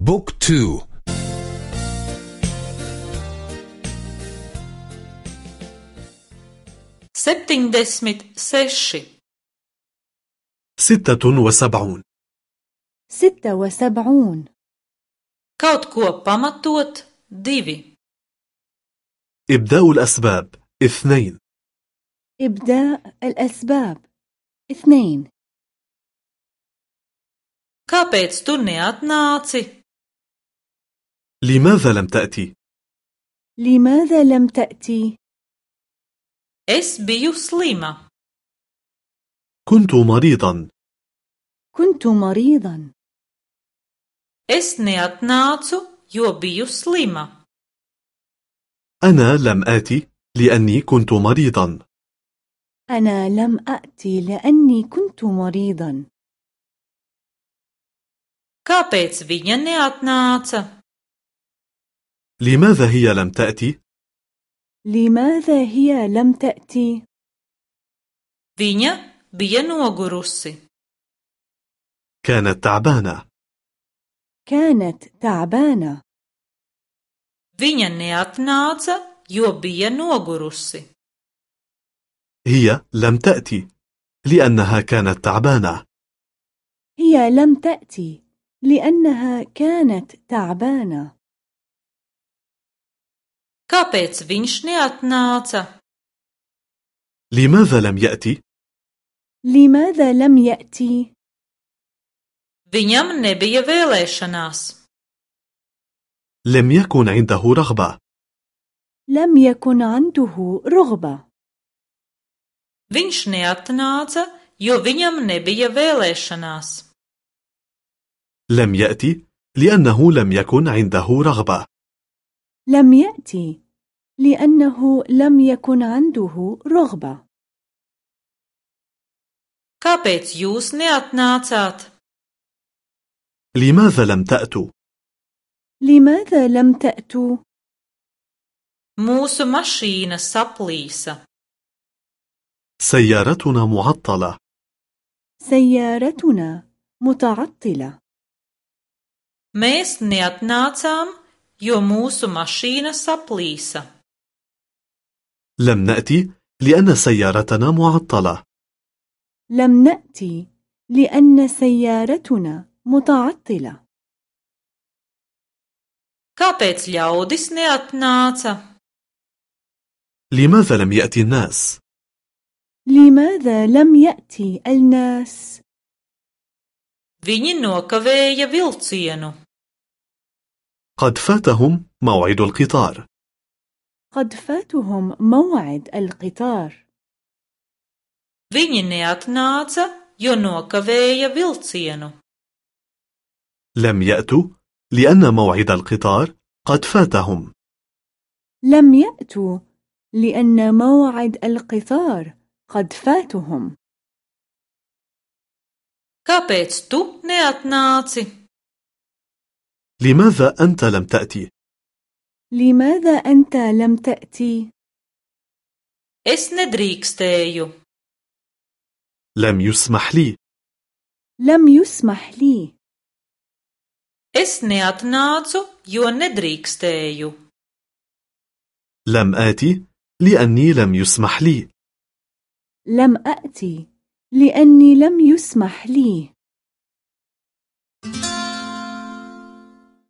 بوك تو. septiņdesmit seši, ستة وسبعون. ستة وسبعون. Kaut ko pamatot divi, إبداء الأسباب اثنين. إبداء الأسباب اثنين. Kāpēc tu neatnāci? لماذا لم تأتي؟ لماذا لم تأتي؟ Es biju slima, كنت مريضا كنت مريضا es neatnācu, jo biju slima, أنا لم آتي لأني كنت مريضا أنا لم أأتي لأني كنت مريضا kāpēc viņa neatnāca? لماذا هي لم تأتي؟ لماذا هي لم تأتي؟ Viņa bija nogurusi, كانت تعبانة. كانت تعبانة. Viņa neatnāca, jo bija nogurusi, هي لم تأتي لأنها كانت تعبانة. هي لم تأتي لأنها كانت تعبانة. Kāpēc viņš neatnāca? لماذا لم يأتي؟ لماذا لم يأتي؟ Viņam nebija vēlēšanās. لم يكن عنده رغبة لم يكن عنده رغبة Viņš neatnāca, jo viņam nebija vēlēšanās. لم يأتي لأنه لم يكن عنده رغبة لم يأتي لأنه لم يكن عنده رغبة Kāpēc jūs neatnācāt? لماذا لم تأتوا؟ لماذا لم تأتوا؟ Mūsu mašīna saplīsa. سيارتنا معطلة سيارتنا متعطلة Mēs neatnācām, jo mūsu mašīna saplīsa. لم نأتي لأن سيارتنا معطلة لم نأتي لأن سيارتنا متعطلة Kāpēc ļaudis neatnāca? لماذا لم يأتي الناس؟ لماذا لم يأتي الناس؟ Viņi nokavēja vilcienu. قد فاتهم موعد القطار قد فاتهم موعد القطار Viņi neatnāca, jo nokavēja vilcienu. لم يأتوا لأن موعد القطار قد فاتهم لم يأتوا لأن موعد القطار قد فاتهم Kāpēc tu neatnāci? لماذا أنت لم تأتي؟ لماذا أنت لم تأتي؟ Es nedrīkstēju. لم يسمح لي لم يسمح لي Es neatnācu, jo nedrīkstēju. لم آتي لأني لم يسمح لي لم أأتي لأني لم يسمح لي